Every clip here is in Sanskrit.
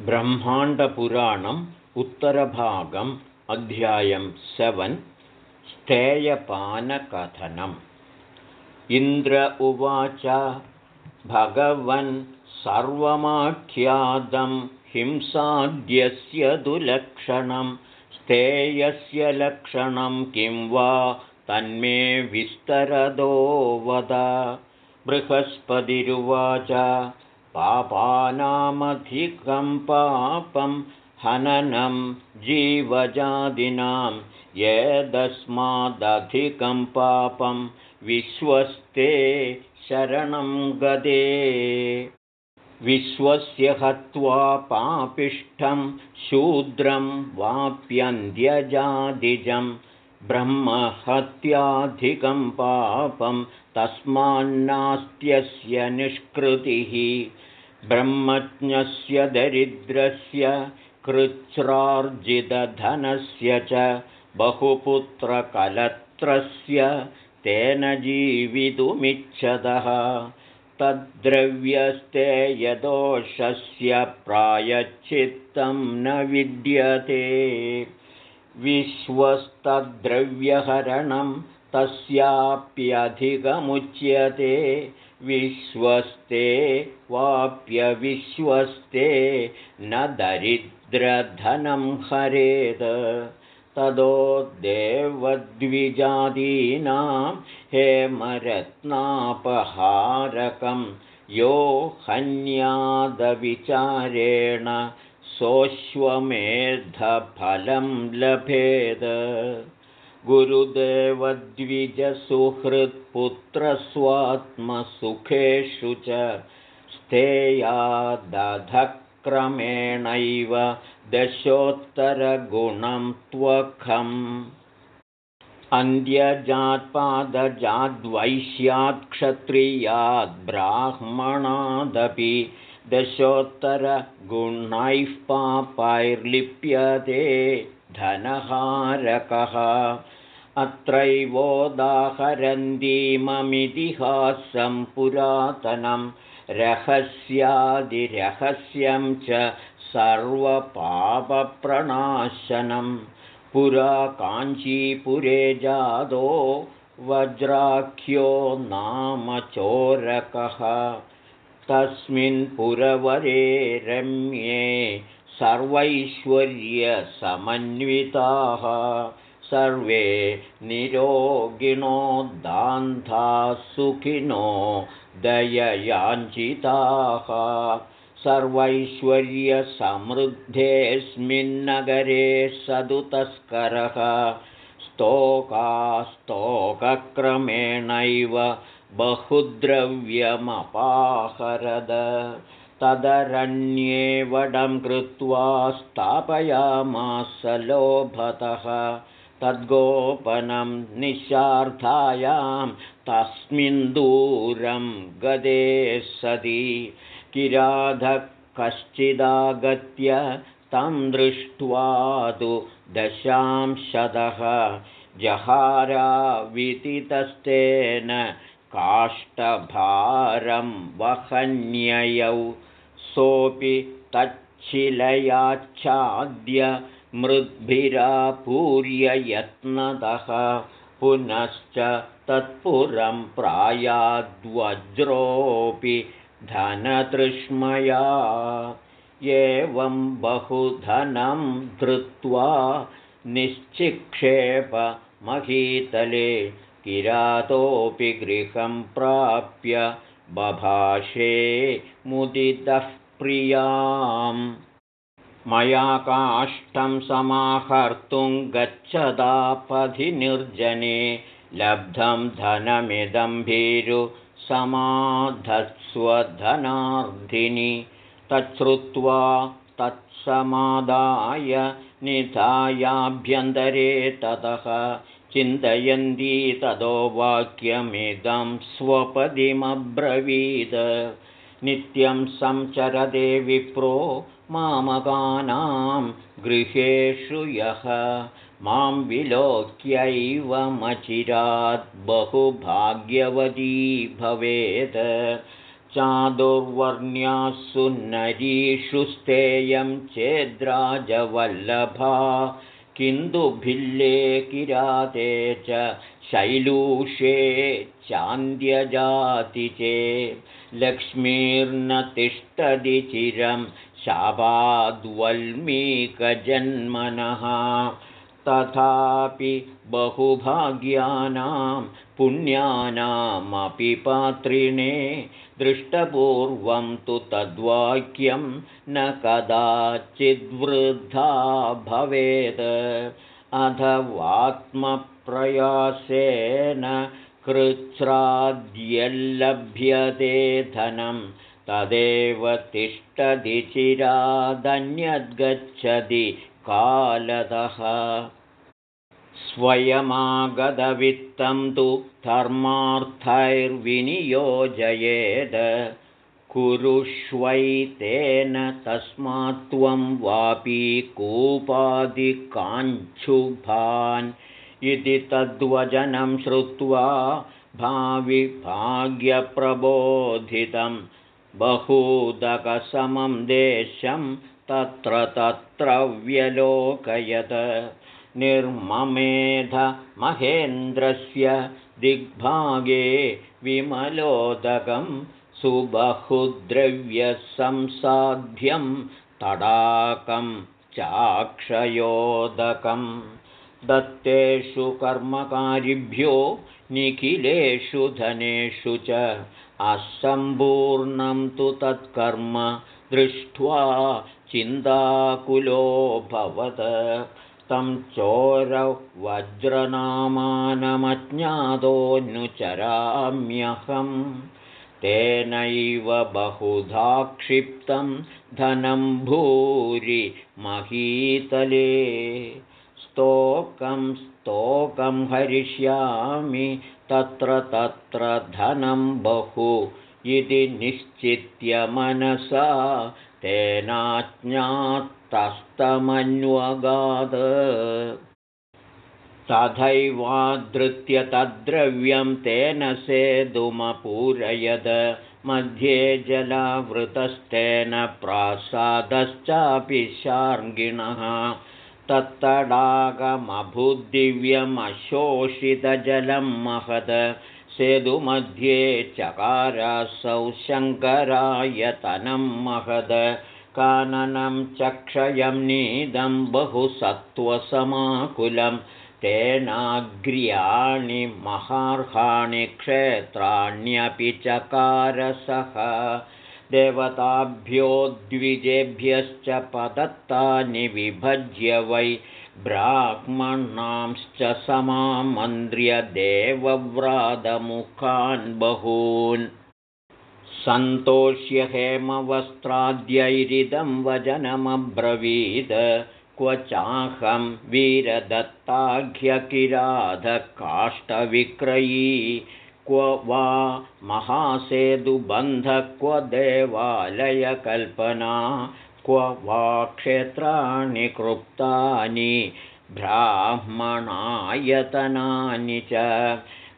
ब्रह्माण्डपुराणम् उत्तरभागम् अध्यायं सेवन् स्थेयपानकथनम् इन्द्र उवाच भगवन् सर्वमाख्यातं हिंसाद्यस्य दुलक्षणं स्थेयस्य लक्षणं किं वा तन्मे विस्तरदो वद। बृहस्पतिरुवाच पापानामधिकं पापं हननं जीवजादिनां यदस्मादधिकं पापं विश्वस्ते शरणं गदे। विश्वस्य हत्वा पापिष्ठं शूद्रं वाप्यन्त्यजादिजं ब्रह्महत्याधिकं पापं तस्मान्नास्त्यस्य निष्कृतिः ब्रह्मज्ञस्य दरिद्रस्य कृच्छ्रार्जितधनस्य च बहुपुत्रकलत्रस्य तेन जीवितुमिच्छतः तद्द्रव्यस्ते यदोषस्य प्रायश्चित्तं न विद्यते। विश्वस्तद्द्रव्यहरणं तस्याप्यधिकमुच्यते विश्वस्ते वाप्यविश्वस्ते न दरिद्रधनं हरेद तदो देवद्विजादीनां हेमरत्नापहारकं यो हन्यादविचारेण सोऽश्वमेधफलं लभेद गुरुदेवद्विजसुहृत्पुत्रस्वात्मसुखेषु च स्थेयादधक्रमेणैव दशोत्तरगुणं त्वखम्। अन्त्यजात्पादजाद्वैश्यात्क्षत्रियाद्ब्राह्मणादपि दशोत्तरगुणैः पापैर्लिप्यते धनहारकः। अत्रैवोदाहरन्तीममितिहासं पुरातनं रहस्यादिरहस्यं च सर्वपापप्रणाशनं। पुरा काञ्चीपुरे जादो वज्राख्यो नाम चोरकः तस्मिन् पुरवरे रम्ये सर्वैश्वर्यसमन्विताः सर्वे निरोगिणोद्दान्ताः सुखिनो दययाञ्चिताः सर्वैश्वर्यसमृद्धेऽस्मिन्नगरे सदुतस्करः स्तोकास्तोकक्रमेणैव बहुद्रव्यमपाहरद तदरण्ये वडं कृत्वा स्थापयामास लोभतः। तद्गोपनं निशार्थायां तस्मिन् दूरं गदे सति। किराधः कश्चिदागत्य तं दृष्ट्वा तु दशांशतः। जहाराविदितस्तेन काष्ठभारं वहन्ययौ सोऽपि तच्छिलयाच्छाद्य मृद्भिरापूर्ययत्नतः पुनश्च तत्पुरं प्रायाद्वज्रोऽपि धनतृष्मया। एवं बहुधनं धृत्वा निश्चिक्षेपमहीतले किरातोऽपि गृहं प्राप्य बभाषे मुदितः प्रियाम्। मया काष्ठं समाहर्तुं गच्छदापधि निर्जने लब्धं धनमिदं भीरु समाधत्स्वधनार्धिनि तच्छ्रुत्वा तत्समादाय निधायाभ्यन्तरे ततः चिन्तयन्ती ततो वाक्यमिदं स्वपदिमब्रवीद। नित्यं संचरदे विप्रो मामकानां गृहेषु यः। मां विलोक्यैवमचिरात् बहुभाग्यवती भवेत्। चादुर्वर्ण्यासु नरीषु स्तेयं चेद्राजवल्लभा किन्तु भिल्ले किराते च शैलूषे चान्द्यजाति चे। लक्ष्मीर्न तिष्ठति चिरं शापाद्वल्मीकजन्मनः तथापि बहुभाग्यानां पुण्यानामपि पात्रिणे दृष्टपूर्वं तु तद्वाक्यं न कदाचिद्वृद्धा भवेत् अथवात्मप्रयासेन कृच्छ्राद्यल्लभ्यते धनं तदेव तिष्ठति चिरादन्यद्गच्छति कालतः स्वयमागतवित्तं तु धर्मार्थैर्विनियोजयेद। कुरुष्वैतेन तस्मात् त्वं वापि कूपादिकाञ्छुभान्। इति तद्वचनं श्रुत्वा भाविभाग्यप्रबोधितं बहूदकसमं देशं तत्र तत्र व्यलोकयत निर्ममेधमहेन्द्रस्य दिग्भागे विमलोदकं सुबहुद्रव्यसंसाध्यं तडाकं चाक्षयोदकं। दत्तेषु कर्मकारिभ्यो निखिलेषु धनेषु च असम्पूर्णं तु तत्कर्म दृष्ट्वा चिन्ताकुलोऽभवत् तं चोरवज्रनामानमज्ञातोऽनुचराम्यहं तेनैव बहुधा क्षिप्तं धनं भूरि महीतले। स्तोकं स्तोकं हरिष्यामि तत्र तत्र धनं बहु इति निश्चित्य मनसा तेनाज्ञातस्तमन्वगाद। तथैवाधृत्य तद्द्रव्यं तेन सेतुमपूरयद मध्ये जलावृतस्तेन प्रासादश्चापि शार्ङ्गिणः तत्तडागमभुद्दिव्यमशोषितजलं महद सेतुमध्ये चकारासौ शङ्करायतनं महद। काननं चक्षयं नीदं बहुसत्त्वसमाकुलं। तेनाग्र्याणि महार्हाणि क्षेत्राण्यपि चकारसः। देवताभ्यो द्विजेभ्यश्च पदत्तानि विभज्य वै ब्राह्मणांश्च समामन्त्र्य देवव्रातमुखान् बहून्। सन्तोष्य हेमवस्त्राद्यैरिदं वचनमब्रवीद क्व चाहं वीरदत्ताघ्यकिराधकाष्ठविक्रयी क्व वा महासेतुबन्धः क्व देवालयकल्पना क्व वा क्षेत्राणि कृप्तानि ब्राह्मणायतनानि च।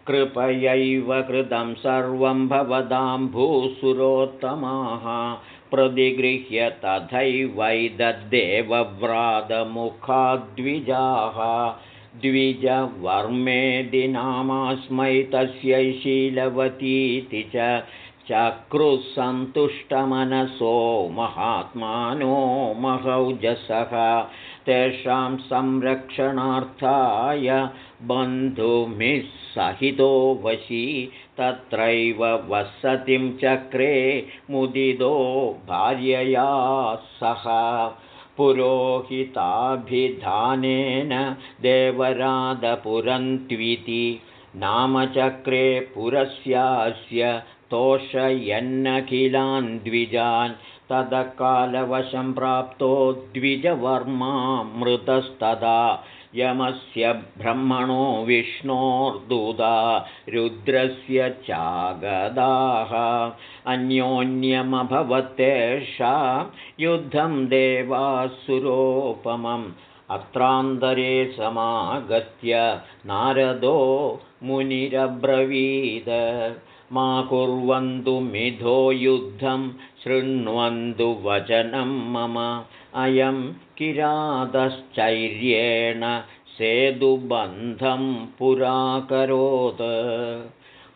कृपयैव कृतं सर्वं भवदां भूसुरोत्तमाः प्रतिगृह्य तथैवैदद्देवव्रातमुखाद्विजाः द्विजवर्मेदि नामास्मै तस्यै शीलवतीति च चक्रुसन्तुष्टमनसो महात्मानो महौजसः। तेषां संरक्षणार्थाय बन्धुमिः सहितो वशी तत्रैव वसतिं चक्रे मुदितो भार्यया सह। पुरोहिताभिधानेन देवरादपुरन्त्विति नामचक्रे पुरस्यास्य तोषयन्नखिलान् द्विजान् तदकालवशं प्राप्तो द्विजवर्मा मृतस्तदा यमस्य ब्रह्मणो विष्णोर्दुदा रुद्रस्य चागदाः। अन्योन्यमभवत्तेषा युद्धं देवासुरोपमम्। अत्रान्तरे समागत्य नारदो मुनिरब्रवीद मा कुर्वन्तु मिथो युद्धं शृण्वन्तु वचनं मम। अयं किरातश्चैर्येण सेतुबन्धं पुराकरोत्।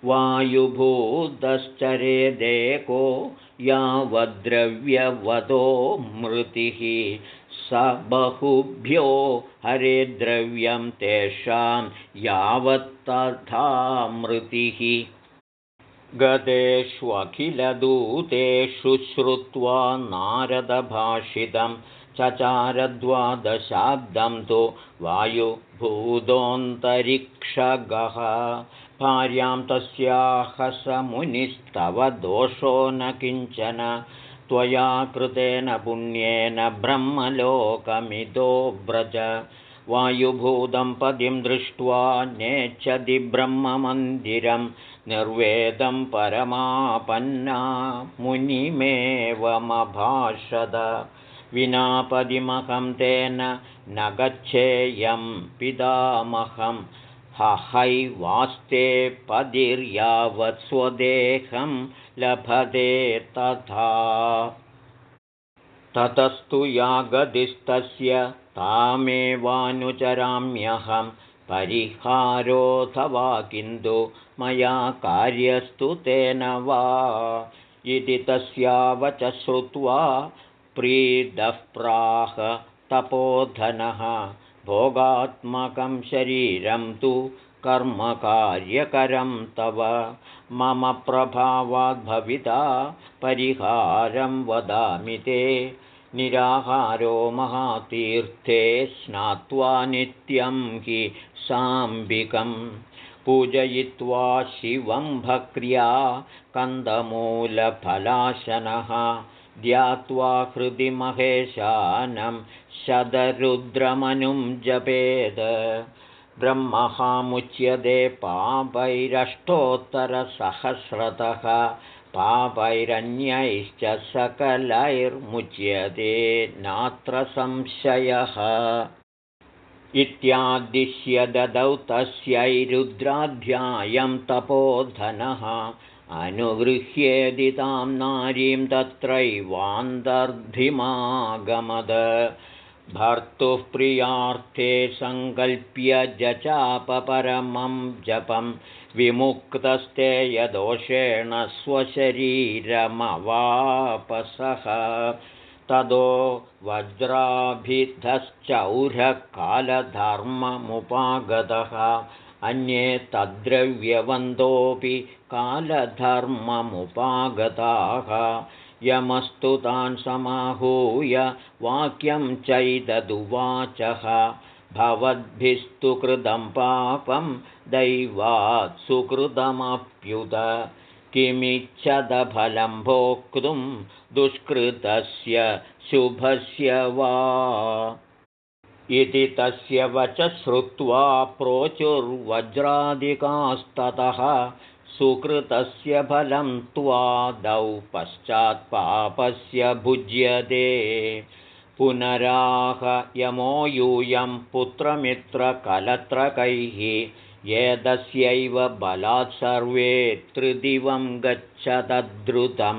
वायुभूतश्चरेदेको यावद्द्रव्यवतो मृतिः। स बहुभ्यो हरे द्रव्यं तेषां यावत्तथा मृतिः गतेष्वखिलदूतेषु श्रुत्वा नारदभाषितं चचारद्वादशाब्दं तु वायुभूतोऽन्तरिक्षगः। भार्यां तस्याः स मुनिस्तव दोषो न किञ्चन। त्वया कृतेन पुण्येन ब्रह्मलोकमिदो व्रज वायुभूतं पदिं दृष्ट्वा नेच्छति ब्रह्ममन्दिरं। निर्वेदं परमापन्ना मुनिमेवमभाषद। विनापदिमहं तेन न गच्छेयं पितामहं। हहैवास्ते पदिर्यावत् स्वदेहं लभते तथा। ततस्तु यागदिस्तस्य तामेवानुचराम्यहं परिहारोऽथवा किन्तु मया कार्यस्तु तेन वा? इति तस्यावच श्रुत्वा प्रीदः प्राह तपोधनः। भोगात्मकं शरीरं तु कर्मकार्यकरं तव। मम प्रभावाद्भविता परिहारं वदामि ते निराहारो महातीर्थे स्नात्वा नित्यं हि साम्बिकं। पूजयित्वा शिवं भक्र्या कन्दमूलफलाशनः। ध्यात्वा हृदि महेशानं शतरुद्रमनुं जपेद। ब्रह्महामुच्यते पापैरष्टोत्तरसहस्रतः पापैरन्यैश्च सकलैर्मुच्यते नात्र संशयः। इत्यादिश्य ददौ तस्यैरुद्राध्यायं तपोधनः। अनुगृह्येदितां नारीं तत्रैवान्तर्धिमागमद। भर्तुः प्रियार्थे सङ्कल्प्य जचापपरमं जपं विमुक्तस्ते यदोषेण स्वशरीरमवापसः। तदो वज्राभिधश्चौरकालधर्ममुपागतः अन्ये तद्द्रव्यवन्तोऽपि कालधर्ममुपागताः। यमस्तु तान् समाहूय वाक्यं चैददुवाचः भवद्भिस्तु कृतं पापं दैवात् सुकृतमप्युत। किमिच्छदफलं भोक्तुं दुष्कृतस्य शुभस्य वा? इति तस्य वच श्रुत्वा प्रोचुर्वज्रादिकास्ततः सुकृतस्य फलं त्वादौ पश्चात्पापस्य भुज्यते पुनराह यमो यूयं पुत्रमित्रकलत्रकैः एतस्यैव बलात् सर्वे त्रिदिवं गच्छतद्रुतं।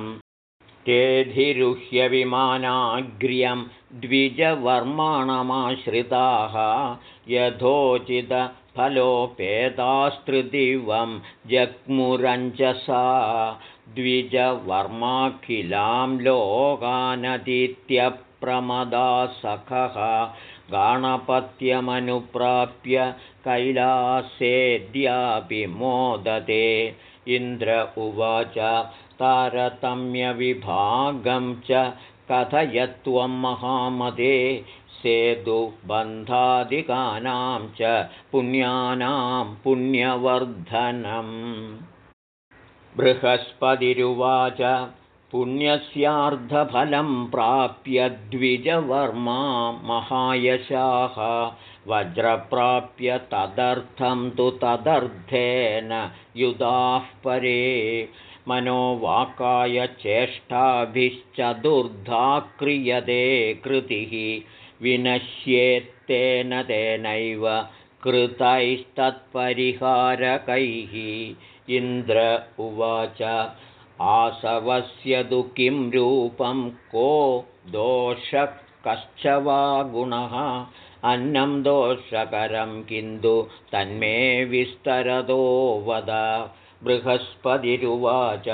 तेधिरुह्यविमानाग्र्यं द्विजवर्माणमाश्रिताः यथोचितफलोपेतास्तृदिवं जग्मुरञ्जसा द्विजवर्माखिलां लोकानतीत्यप्रमदासखः गाणपत्यमनुप्राप्य कैलासेद्यापि मोदते इन्द्र उवाच तारतम्यविभागं च कथयत्वं महामदे। सेतुबन्धादिकानां च पुण्यानां पुण्यवर्धनम्। बृहस्पतिरुवाच पुण्यस्यार्धफलं प्राप्य द्विजवर्मा महायशाः वज्रप्राप्य तदर्थं तु तदर्थेन युधाः परे। मनोवाकाय चेष्टाभिश्चतुर्धा क्रियते कृतिः विनश्येत्तेन तेनैव कृतैस्तत्परिहारकैः। इन्द्र उवाच आसवस्य तु किं रूपं को दोषः कश्च वा गुणः? अन्नं दोषकरं किन्तु तन्मे विस्तरतो वद। बृहस्पतिरुवाच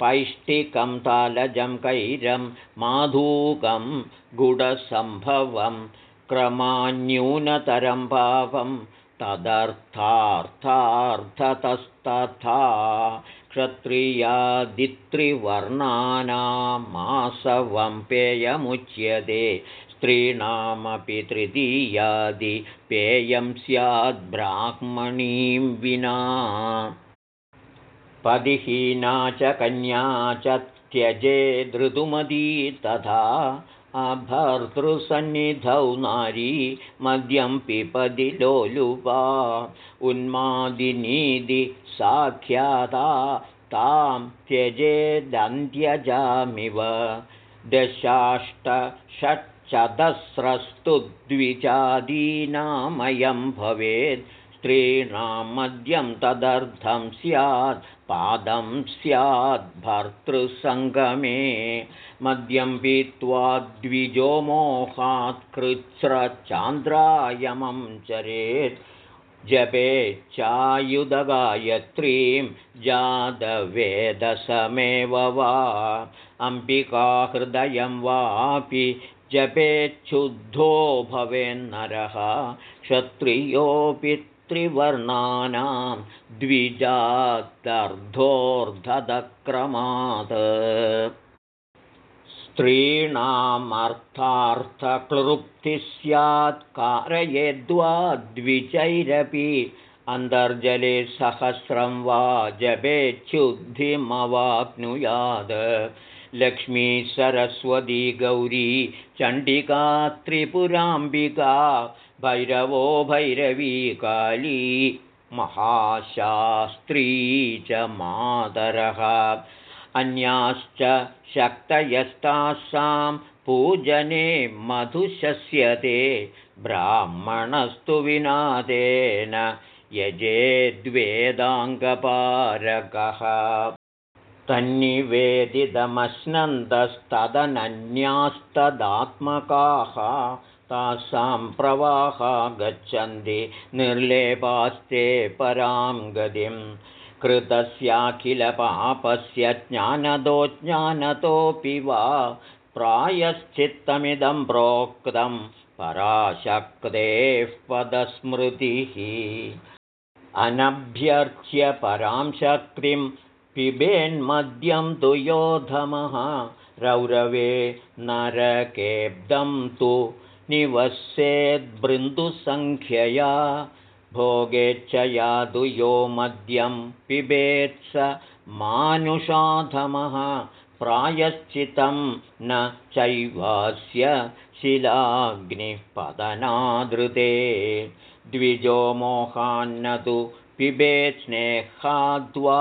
पैष्टिकं तालजं कैरं माधूकं गुडसम्भवं क्रमान्यूनतरं भावं तदर्थार्थार्थतस्तथा क्षत्रियादित्रिवर्णानामासवं पेयमुच्यते स्त्रीणामपि तृतीयादि पेयं स्याद्ब्राह्मणीं विना। पदिहीना च कन्या च त्यजे धृतुमती तथा अभर्तृसन्निधौ नारी मद्यं पिपदि लोलुपा। उन्मादिनीदि साख्याता तां त्यजेदन्त्यजामिव। दशाष्टषट्चतस्रस्तु द्विजादीनामयं भवेत् स्त्रीणां मद्यं तदर्थं स्यात् पादं स्याद्भर्तृसङ्गमे मद्यं पीत्वा द्विजो मोहात् कृच्छ्रचान्द्रायमं चरेत् जपेच्छायुधगायत्रीं जातवेदसमेव वा अम्बिकाहृदयं वापि जपेच्छुद्धो भवेन्नरः क्षत्रियोऽपि त्रिवर्णानां द्विजादर्धोर्धदक्रमात् स्त्रीणामर्थार्थक्लृप्तिः स्यात् कारयेद्वा द्विजैरपि अन्तर्जले सहस्रं वा जपेच्छुद्धिमवाप्नुयात् लक्ष्मी सरस्वती गौरी चण्डिका त्रिपुराम्बिका भैरवो भैरवी काली महाशास्त्री च मातरः। अन्याश्च शक्तयस्तासां पूजने मधुशस्यते ब्राह्मणस्तु विनादेन यजेद्वेदाङ्गपारकः तन्निवेदितमश्नन्दस्तदनन्यास्तदात्मकाः तासां प्रवाहा गच्छन्ति निर्लेपास्ते परां गतिं। कृतस्याखिलपापस्य ज्ञानदो ज्ञानतोऽपि वा प्रायश्चित्तमिदं प्रोक्तं पराशक्तेः पदस्मृतिः। अनभ्यर्च्य परां शक्तिं पिबेन्मद्यं तु योधमः रौरवे नरकेब्दं तु निवस्येद्बृन्दुसङ्ख्यया भोगेच्छया तु यो मद्यं पिबेत्स मानुषाधमः प्रायश्चितं न चैवास्य शिलाग्निः पतनादृते द्विजो मोहान्न तु पिबेत् स्नेहाद्वा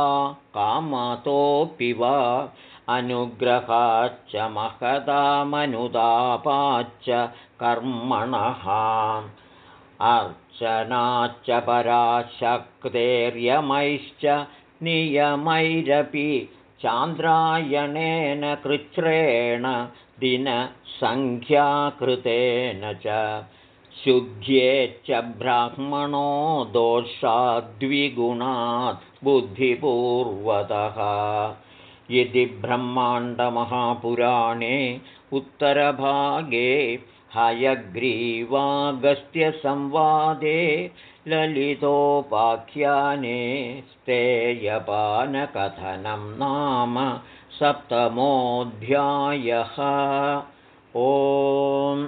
वा अनुग्रहाच्च महतामनुतापाच्च कर्मणः। अर्चनाच्च पराशक्तेर्यमैश्च नियमैरपि चान्द्रायणेन कृच्छ्रेण दिनसङ्ख्याकृतेन च। शुद्ध्येच्च ब्राह्मणो दोषाद्विगुणात् बुद्धिपूर्वतः यदि ब्रह्माण्डमहापुराणे उत्तरभागे हयग्रीवागस्त्यसंवादे ललितोपाख्याने स्तेयपानकथनं नाम सप्तमोऽध्यायः। ओम्